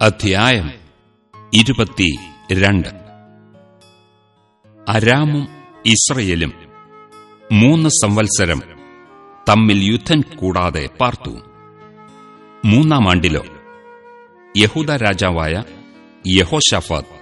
അധ്യായം ഇരുപത്തി രണ്ട് അരാമും ഇസ്രയേലും മൂന്ന് സംവത്സരം തമ്മിൽ യുദ്ധം കൂടാതെ പാർത്തു. മൂന്നാം ആണ്ടിലോ യഹൂദ രാജാവായ യഹോഷാഫാദ്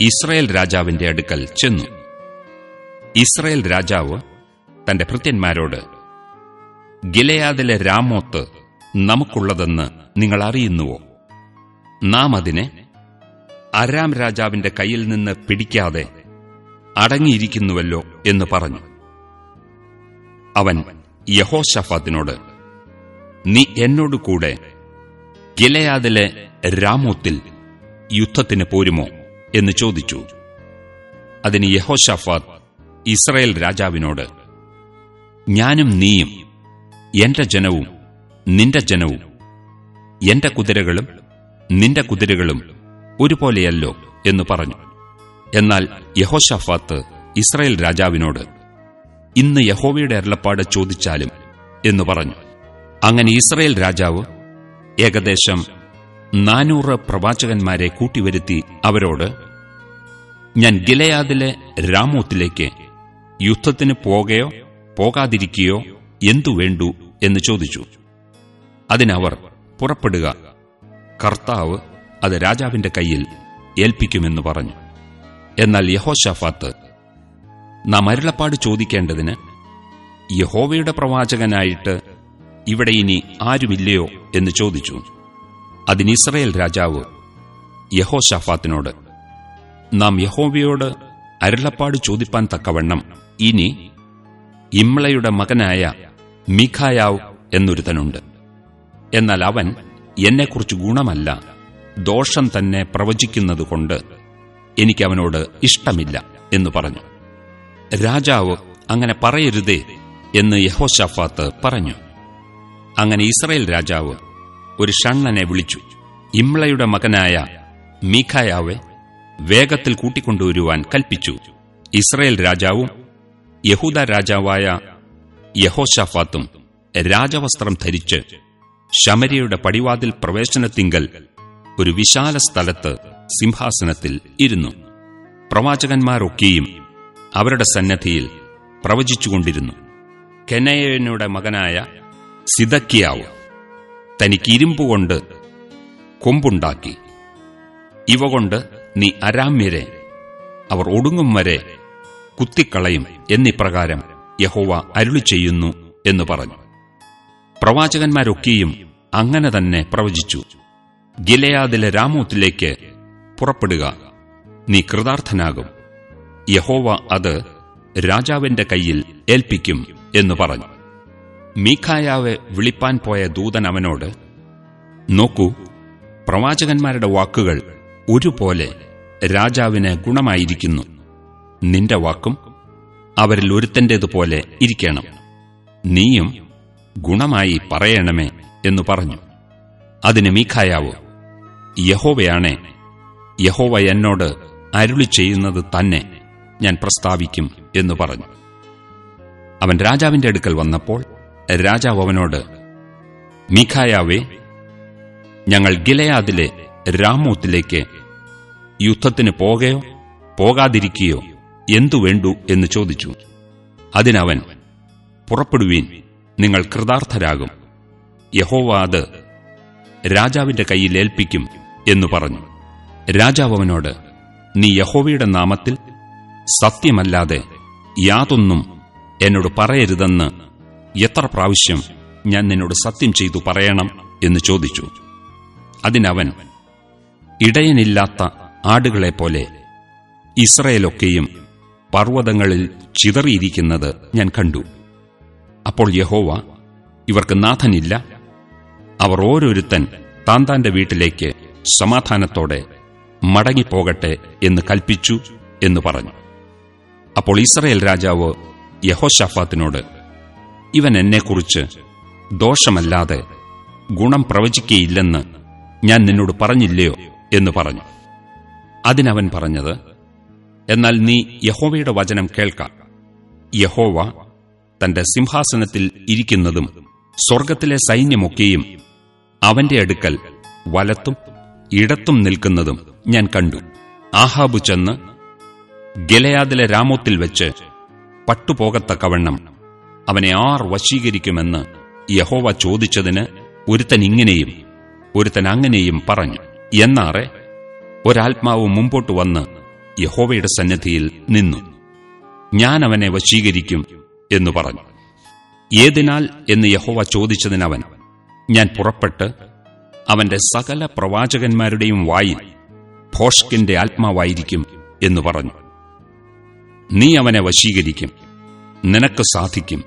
ഇസ്രയേൽ രാജാവിന്റെ അടുക്കൽ ചെന്നു. ഇസ്രയേൽ രാജാവ് തന്റെ ഭൃത്യന്മാരോട് ഗിലയാദിലെ രാമോത്ത് നമുക്കുള്ളതെന്ന് നിങ്ങൾ അറിയുന്നുവോ നാം അതിനെ അരാം രാജാവിന്റെ കയ്യിൽ നിന്ന് പിടിക്കാതെ അടങ്ങിയിരിക്കുന്നുവല്ലോ എന്ന് പറഞ്ഞു. അവൻ യഹോഷഫാത്തിനോട് നീ എന്നോട് കൂടെ ഗിലയാദിലെ രാമോത്തിൽ യുദ്ധത്തിന് പോരുമോ? എന്ന് ചോദിച്ചു. അതിന് യഹോഷഫാത്ത് ഇസ്രയേൽ രാജാവിനോട് ഞാനും നീയും എന്റെ ജനവും നിന്റെ ജനവും എന്റെ കുതിരകളും നിന്റെ കുതിരകളും ഒരുപോലെയല്ലോ എന്ന് പറഞ്ഞു. എന്നാൽ യഹോഷഫാത്ത് ഇസ്രായേൽ രാജാവിനോട് ഇന്ന് യഹോവയുടെ അരുളപ്പാട് ചോദിച്ചാലും എന്ന് പറഞ്ഞു. അങ്ങനെ ഇസ്രായേൽ രാജാവ് ഏകദേശം നാനൂറ് പ്രവാചകന്മാരെ കൂട്ടിവരുത്തി അവരോട് ഞാൻ ഗിലയാദിലെ രാമോത്തിലേക്ക് യുദ്ധത്തിന് പോകയോ പോകാതിരിക്കുകയോ എന്തു വേണ്ടു? എന്ന് ചോദിച്ചു. അതിനവർ പുറപ്പെടുക കർത്താവ് അത് രാജാവിന്റെ കയ്യിൽ ഏൽപ്പിക്കുമെന്ന് പറഞ്ഞു. എന്നാൽ യഹോഷഫാത്ത് നാം അരുളപ്പാട് ചോദിക്കേണ്ടതിന് യഹോവയുടെ പ്രവാചകനായിട്ട് ഇവിടെ ഇനി ആരുമില്ലയോ? എന്ന് ചോദിച്ചു. അതിന് ഇസ്രയേൽ രാജാവ് യഹോഷഫാത്തിനോട് നാം യഹോവയോട് അരുളപ്പാട് ചോദിപ്പാൻ തക്കവണ്ണം ഇനി ഇമ്ളയുടെ മകനായ മിഖായാവ് എന്നൊരുത്തനുണ്ട്. എന്നാൽ അവൻ എന്നെക്കുറിച്ച് ഗുണമല്ല ദോഷം തന്നെ പ്രവചിക്കുന്നതുകൊണ്ട് എനിക്കവനോട് ഇഷ്ടമില്ല എന്ന് പറഞ്ഞു. രാജാവ് അങ്ങനെ പറയരുതേ എന്ന് യഹോഷഫാത്ത് പറഞ്ഞു. അങ്ങനെ ഇസ്രയേൽ രാജാവ് ഒരു ഷണ്ണനെ വിളിച്ചു. ഇംളയുടെ മകനായ മീഖായാവെ വേഗത്തിൽ കൂട്ടിക്കൊണ്ടുവരുവാൻ കൽപ്പിച്ചു. ഇസ്രയേൽ രാജാവും യഹൂദ രാജാവായ യഹോഷഫാത്തും രാജവസ്ത്രം ധരിച്ച് ശമരിയുടെ പടിവാതിൽ പ്രവേശനത്തിങ്കൽ ഒരു വിശാല സ്ഥലത്ത് സിംഹാസനത്തിൽ ഇരുന്നു. പ്രവാചകന്മാരൊക്കെയും അവരുടെ സന്നദ്ധിയിൽ പ്രവചിച്ചുകൊണ്ടിരുന്നു. കെനയനുടെ മകനായ സിദക്കിയാവ് തനിക്ക് ഇരുമ്പുകൊണ്ട് കൊമ്പുണ്ടാക്കി. ഇവ കൊണ്ട് നീ അരാമ്യരെ അവർ ഒടുങ്ങും വരെ കുത്തിക്കളയും എന്നിപ്രകാരം യഹോവ അരുളി ചെയ്യുന്നു എന്ന് പറഞ്ഞു. പ്രവാചകന്മാരൊക്കെയും അങ്ങനെ തന്നെ പ്രവചിച്ചു. ഗിലയാദിലെ രാമൂത്തിലേക്ക് പുറപ്പെടുക. നീ കൃതാർത്ഥനാകും. യഹോവ അത് രാജാവിന്റെ കയ്യിൽ ഏൽപ്പിക്കും എന്ന് പറഞ്ഞു. മീഖായാവെ വിളിപ്പാൻ പോയ ദൂതൻ അവനോട് നോക്കൂ പ്രവാചകന്മാരുടെ വാക്കുകൾ ഒരുപോലെ രാജാവിന് ഗുണമായിരിക്കുന്നു. നിന്റെ വാക്കും അവരിൽ ഒരുത്തന്റേതുപോലെ ഇരിക്കണം. നീയും ഗുണമായി പറയണമേ എന്നു പറഞ്ഞു. അതിന് മീഖായാവോ യഹോവയാണേ യഹോവ എന്നോട് അരുളി ചെയ്യുന്നത് തന്നെ ഞാൻ പ്രസ്താവിക്കും എന്നു പറഞ്ഞു. അവൻ രാജാവിന്റെ അടുക്കൽ വന്നപ്പോൾ രാജാവ് അവനോട് മീഖായാവേ ഞങ്ങൾ ഗിലയാദിലെ രാമൂത്തിലേക്ക് യുദ്ധത്തിന് പോകയോ പോകാതിരിക്കുകയോ എന്തു വേണ്ടു എന്ന് ചോദിച്ചു. അതിനവൻ പുറപ്പെടുവീൻ നിങ്ങൾ കൃതാർത്ഥരാകും. യഹോവ അത് രാജാവിന്റെ കയ്യിൽ ഏൽപ്പിക്കും എന്നു പറഞ്ഞു. രാജാവ് അവനോട് നീ യഹോവയുടെ നാമത്തിൽ സത്യമല്ലാതെ യാതൊന്നും എന്നോട് പറയരുതെന്ന് എത്ര പ്രാവശ്യം ഞാൻ നിന്നോട് സത്യം ചെയ്തു പറയണം? എന്ന് ചോദിച്ചു. അതിനവൻ ഇടയനില്ലാത്ത ആടുകളെപ്പോലെ ഇസ്രയേലൊക്കെയും പർവതങ്ങളിൽ ചിതറിയിരിക്കുന്നത് ഞാൻ കണ്ടു. അപ്പോൾ യഹോവ ഇവർക്ക് നാഥനില്ല. അവർ ഓരോരുത്തൻ താൻ താന്റെ വീട്ടിലേക്ക് സമാധാനത്തോടെ മടങ്ങിപ്പോകട്ടെ എന്ന് കൽപ്പിച്ചു എന്ന് പറഞ്ഞു. അപ്പോൾ ഇസ്രയേൽ രാജാവ് യഹോഷാഫാത്തിനോട് ഇവൻ എന്നെക്കുറിച്ച് ദോഷമല്ലാതെ ഗുണം പ്രവചിക്കയില്ലെന്ന് ഞാൻ നിന്നോട് പറഞ്ഞില്ലയോ എന്ന് പറഞ്ഞു. അതിനവൻ പറഞ്ഞത് എന്നാൽ നീ യഹോവയുടെ വചനം കേൾക്കാം. യഹോവ തന്റെ സിംഹാസനത്തിൽ ഇരിക്കുന്നതും സ്വർഗത്തിലെ സൈന്യമൊക്കെയും അവന്റെ അടുക്കൽ വലത്തും ഇടത്തും നിൽക്കുന്നതും ഞാൻ കണ്ടു. ആഹാബു ചെന്ന് ഗലയാദിലെ രാമോത്തിൽ വെച്ച് പട്ടുപോകത്തക്കവണ്ണം അവനെ ആർ വശീകരിക്കുമെന്ന് യഹോവ ചോദിച്ചതിന് ഒരുത്തൻ ഇങ്ങനെയും ഒരുത്തൻ അങ്ങനെയും പറഞ്ഞു എന്നാറെ ഒരാത്മാവ് മുമ്പോട്ട് വന്ന് യഹോവയുടെ സന്നിധിയിൽ നിന്നു. ഞാൻ അവനെ വശീകരിക്കും. എന്നു പറഞ്ഞു. ഏതിനാൽ എന്ന് യഹോവ ചോദിച്ചതിനവൻ ഞാൻ പുറപ്പെട്ട് അവന്റെ സകല പ്രവാചകന്മാരുടെയും വായിൽ ഭോഷ്കിന്റെ ആത്മാവായിരിക്കും എന്നു പറഞ്ഞു. നീ അവനെ വശീകരിക്കും നിനക്ക് സാധിക്കും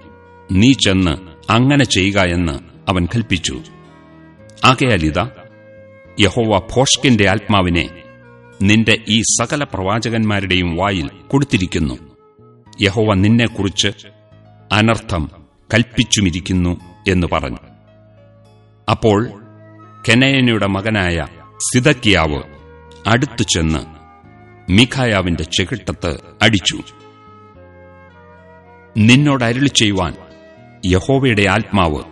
നീ ചെന്ന് അങ്ങനെ ചെയ്യുക എന്ന് അവൻ കൽപ്പിച്ചു. ആകയാലിത യഹോവ ഭോഷ്കിന്റെ ആത്മാവിനെ നിന്റെ ഈ സകല പ്രവാചകന്മാരുടെയും വായിൽ കൊടുത്തിരിക്കുന്നു. യഹോവ നിന്നെക്കുറിച്ച് അനർത്ഥം കൽപ്പിച്ചുമിരിക്കുന്നു എന്ന് പറഞ്ഞു. അപ്പോൾ കെനയനയുടെ മകനായ സിതക്കിയാവ് അടുത്തു ചെന്ന് മിഖായാവിന്റെ ചെകിട്ടത്ത് അടിച്ചു. നിന്നോട് അരുളി ചെയ്യുവാൻ യഹോവയുടെ ആത്മാവ്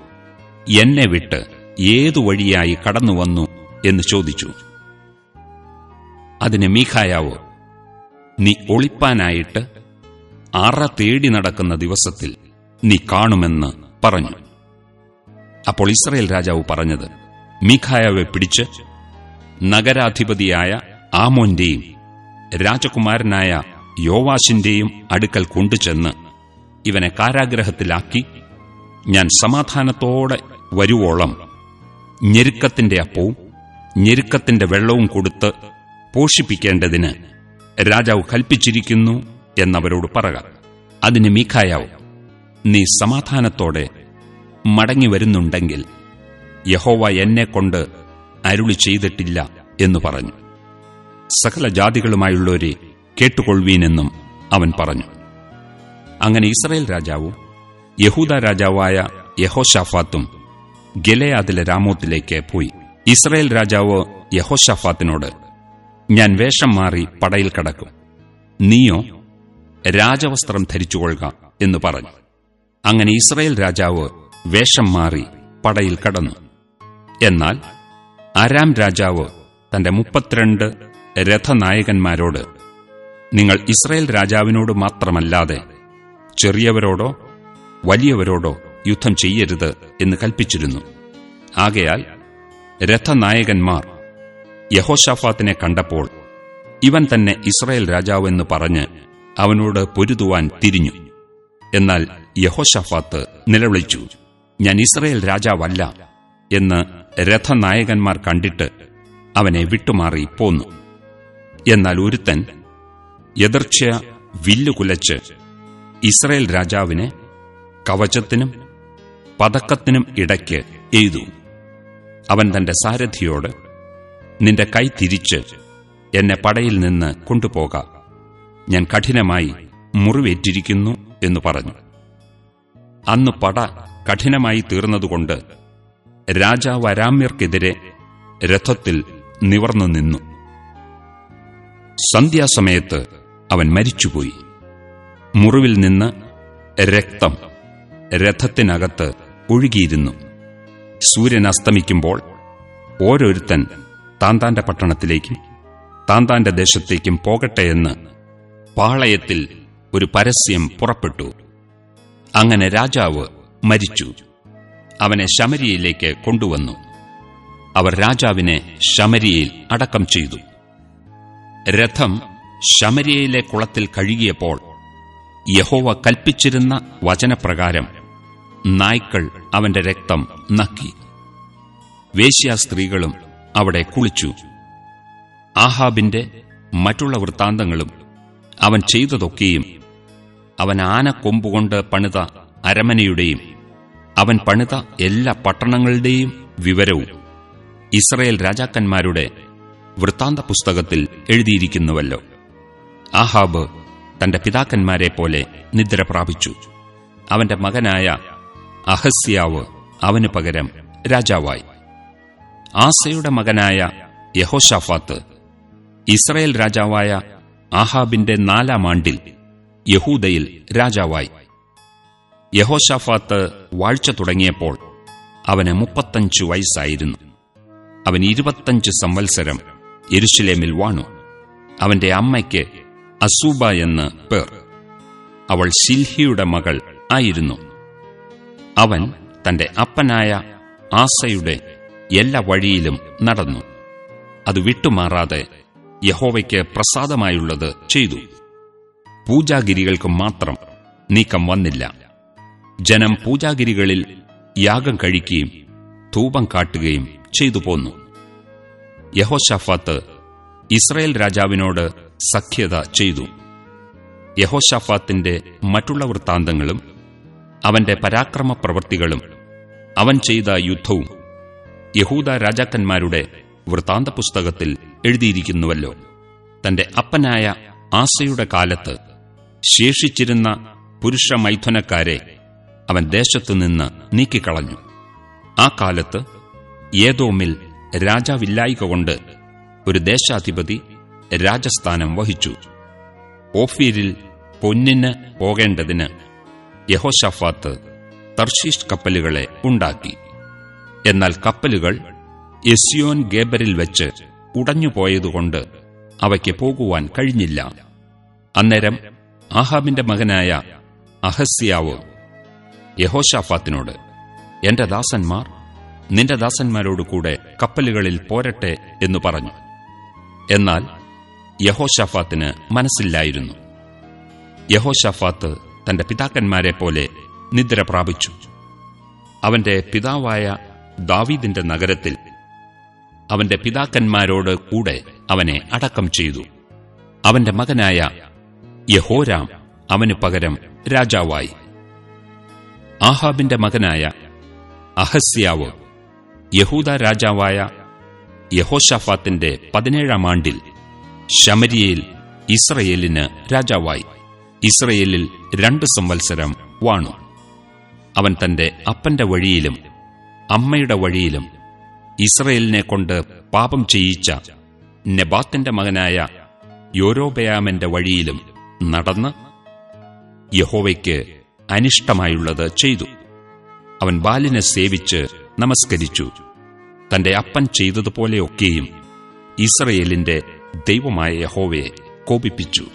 എന്നെ വിട്ട് ഏതു വഴിയായി കടന്നുവന്നു എന്ന് ചോദിച്ചു. അതിന് മീഖായാവ് നീ ഒളിപ്പാനായിട്ട് അറ തേടി നടക്കുന്ന ദിവസത്തിൽ നീ കാണുമെന്ന് പറഞ്ഞു. അപ്പോൾ ഇസ്രയേൽ രാജാവ് പറഞ്ഞത് മീഖായാവെ പിടിച്ച് നഗരാധിപതിയായ ആമോന്റെയും രാജകുമാരനായ യോവാശിന്റെയും അടുക്കൽ കൊണ്ടുചെന്ന് ഇവനെ കാരാഗ്രഹത്തിലാക്കി ഞാൻ സമാധാനത്തോടെ വരുവോളം ഞെരുക്കത്തിന്റെ അപ്പവും ഞെരുക്കത്തിന്റെ വെള്ളവും കൊടുത്ത് പോഷിപ്പിക്കേണ്ടതിന് രാജാവ് കൽപ്പിച്ചിരിക്കുന്നു എന്നവരോട് പറക. അതിന് മീഖായാവ് നീ സമാധാനത്തോടെ മടങ്ങി വരുന്നുണ്ടെങ്കിൽ യഹോവ എന്നെക്കൊണ്ട് അരുളി ചെയ്തിട്ടില്ല എന്ന് പറഞ്ഞു. സകല ജാതികളുമായുള്ളവരെ കേട്ടുകൊള്ളുവീനെന്നും അവൻ പറഞ്ഞു. അങ്ങനെ ഇസ്രായേൽ രാജാവും യഹൂദ രാജാവായ യഹോഷാഫാത്തും ഗലയാദിലെ രാമോത്തിലേക്ക് പോയി. ഇസ്രായേൽ രാജാവ് യഹോഷാഫാത്തിനോട് ഞാൻ വേഷം മാറി പടയിൽ കടക്കും. നീയോ രാജവസ്ത്രം ധരിച്ചുകൊള്ളുക എന്ന് പറഞ്ഞു. അങ്ങനെ ഇസ്രയേൽ രാജാവ് വേഷം മാറി പടയിൽ കടന്നു. എന്നാൽ അരാം രാജാവ് തന്റെ മുപ്പത്തിരണ്ട് രഥനായകന്മാരോട് നിങ്ങൾ ഇസ്രയേൽ രാജാവിനോട് മാത്രമല്ലാതെ ചെറിയവരോടോ വലിയവരോടോ യുദ്ധം ചെയ്യരുത് എന്ന് കൽപ്പിച്ചിരുന്നു. ആകയാൽ രഥനായകന്മാർ യഹോഷാഫാത്തിനെ കണ്ടപ്പോൾ ഇവൻ തന്നെ ഇസ്രായേൽ രാജാവെന്ന് പറഞ്ഞ് അവനോട് പൊരുതുവാൻ തിരിഞ്ഞു. എന്നാൽ യഹോഷാഫാത്ത് നിലവിളിച്ചു ഞാൻ ഇസ്രായേൽ രാജാവല്ല എന്ന് രഥനായകന്മാർ കണ്ടിട്ട് അവനെ വിട്ടുമാറി പോന്നു. എന്നാൽ ഒരുത്തൻ എതിർച്ച വില്ലുകുലച്ച് ഇസ്രായേൽ രാജാവിനെ കവചത്തിനും പതക്കത്തിനും ഇടയ്ക്ക് എഴുതു അവൻ തന്റെ സാരഥിയോട് നിന്റെ കൈ തിരിച്ച് എന്നെ പടയിൽ നിന്ന് കൊണ്ടുപോക. ഞാൻ കഠിനമായി മുറിവേറ്റിരിക്കുന്നു എന്നു പറഞ്ഞു. അന്ന് പട കഠിനമായി തീർന്നതുകൊണ്ട് രാജാവ് അരാമ്യർക്കെതിരെ രഥത്തിൽ നിവർന്നു നിന്നു. സന്ധ്യാസമയത്ത് അവൻ മരിച്ചുപോയി. മുറിവിൽ നിന്ന് രക്തം രഥത്തിനകത്ത് ഒഴുകിയിരുന്നു. സൂര്യൻ അസ്തമിക്കുമ്പോൾ ഓരോരുത്തൻ താന്താന്റെ പട്ടണത്തിലേക്കും താന്താന്റെ ദേശത്തേക്കും പോകട്ടെയെന്ന് പാളയത്തിൽ ഒരു പരസ്യം പുറപ്പെട്ടു. അങ്ങനെ രാജാവ് മരിച്ചു. അവനെ ശമരിയയിലേക്ക് കൊണ്ടുവന്നു. അവർ രാജാവിനെ ശമരിയിൽ അടക്കം ചെയ്തു. രഥം ശമരിയയിലെ കുളത്തിൽ കഴുകിയപ്പോൾ യഹോവ കൽപ്പിച്ചിരുന്ന വചനപ്രകാരം നായ്ക്കൾ അവന്റെ രക്തം നക്കി. വേശ്യാ സ്ത്രീകളും അവിടെ കുളിച്ചു. ആഹാബിന്റെ മറ്റുള്ള വൃത്താന്തങ്ങളും അവൻ ചെയ്തതൊക്കെയും അവൻ ആനക്കൊമ്പുകൊണ്ട് പണിത അരമനയുടെയും അവൻ പണിത എല്ലാ പട്ടണങ്ങളുടെയും വിവരവും ഇസ്രയേൽ രാജാക്കന്മാരുടെ വൃത്താന്ത പുസ്തകത്തിൽ എഴുതിയിരിക്കുന്നുവല്ലോ. ആഹാബ് തന്റെ പിതാക്കന്മാരെ പോലെ നിദ്ര പ്രാപിച്ചു. അവന്റെ മകനായ അഹസ്യാവ് അവന് പകരം രാജാവായി. ആസയുടെ മകനായ യഹോഷാഫാത്ത് ഇസ്രയേൽ രാജാവായ ആഹാബിന്റെ നാലാം ആണ്ടിൽ യഹൂദയിൽ രാജാവായി. യഹോഷാഫാത്ത് വാഴ്ച തുടങ്ങിയപ്പോൾ അവന് മുപ്പത്തഞ്ചു വയസ്സായിരുന്നു. അവൻ ഇരുപത്തഞ്ച് സംവത്സരം എരുശിലേമിൽ വാണു. അവന്റെ അമ്മയ്ക്ക് അസൂബ എന്ന് പേർ. അവൾ ശിൽഹിയുടെ മകൾ ആയിരുന്നു. അവൻ തന്റെ അപ്പനായ ആസയുടെ എല്ലാ വഴിയിലും നടന്നു. അത് വിട്ടുമാറാതെ യഹോവയ്ക്ക് പ്രസാദമായുള്ളത് ചെയ്തു. പൂജാഗിരികൾക്ക് മാത്രം നീക്കം വന്നില്ല. ജനം പൂജാഗിരികളിൽ യാഗം കഴിക്കുകയും ധൂപം കാട്ടുകയും ചെയ്തു പോന്നു. യഹോഷാഫാത്ത് ഇസ്രയേൽ രാജാവിനോട് സഖ്യത ചെയ്തു. യഹോഷാഫാത്തിന്റെ മറ്റുള്ള വൃത്താന്തങ്ങളും അവന്റെ പരാക്രമ പ്രവൃത്തികളും അവൻ ചെയ്ത യുദ്ധവും യഹൂദ രാജാക്കന്മാരുടെ വൃത്താന്ത പുസ്തകത്തിൽ എഴുതിയിരിക്കുന്നുവല്ലോ. തന്റെ അപ്പനായ ആസയുടെ കാലത്ത് ശേഷിച്ചിരുന്ന പുരുഷ മൈഥുനക്കാരെ അവൻ ദേശത്തു ദേശത്തുനിന്ന് നീക്കിക്കളഞ്ഞു. ആ കാലത്ത് ഏതോമിൽ രാജാവില്ലായിക കൊണ്ട് ഒരു ദേശാധിപതി രാജസ്ഥാനം വഹിച്ചു. ഓഫീരിൽ പൊന്നിന് പോകേണ്ടതിന് യഹോഷഫാത്ത് തർഷീഷ് കപ്പലുകളെ ഉണ്ടാക്കി. എന്നാൽ കപ്പലുകൾ എസിയോൻ ഗേബറിൽ വെച്ച് ഉടഞ്ഞുപോയതുകൊണ്ട് അവയ്ക്ക് പോകുവാൻ കഴിഞ്ഞില്ല. അന്നേരം ആഹാബിന്റെ മകനായ അഹസ്യാവ് യഹോഷാഫാത്തിനോട് എന്റെ ദാസന്മാർ നിന്റെ ദാസന്മാരോടുകൂടെ കപ്പലുകളിൽ പോരട്ടെ എന്നു പറഞ്ഞു. എന്നാൽ യഹോഷാഫാത്തിന് മനസ്സില്ലായിരുന്നു. യഹോഷാഫാത്ത് തന്റെ പിതാക്കന്മാരെ പോലെ നിദ്ര പ്രാപിച്ചു. അവന്റെ പിതാവായ ദാവീദിന്റെ നഗരത്തിൽ അവന്റെ പിതാക്കന്മാരോട് കൂടെ അവനെ അടക്കം ചെയ്തു. അവന്റെ മകനായ യഹോരാം അവന് പകരം രാജാവായി. ആഹാബിന്റെ മകനായ അഹസ്യാവ് യഹൂദ രാജാവായ യഹോഷാഫാത്തിന്റെ പതിനേഴാം ആണ്ടിൽ ശമരിയയിൽ ഇസ്രയേലിന് രാജാവായി. ഇസ്രയേലിൽ രണ്ടു സംവത്സരം വാണു. അവൻ തന്റെ അപ്പന്റെ വഴിയിലും അമ്മയുടെ വഴിയിലും ഇസ്രയേലിനെ കൊണ്ട് പാപം ചെയ്യിച്ച നെബാത്തിന്റെ മകനായ യോരോബയാമന്റെ വഴിയിലും നടന്ന് യഹോവയ്ക്ക് അനിഷ്ടമായുള്ളത് ചെയ്തു. അവൻ ബാലിനെ സേവിച്ച് നമസ്കരിച്ചു. തന്റെ അപ്പൻ ചെയ്തതുപോലെയൊക്കെയും ഇസ്രയേലിന്റെ ദൈവമായ യഹോവയെ കോപിപ്പിച്ചു.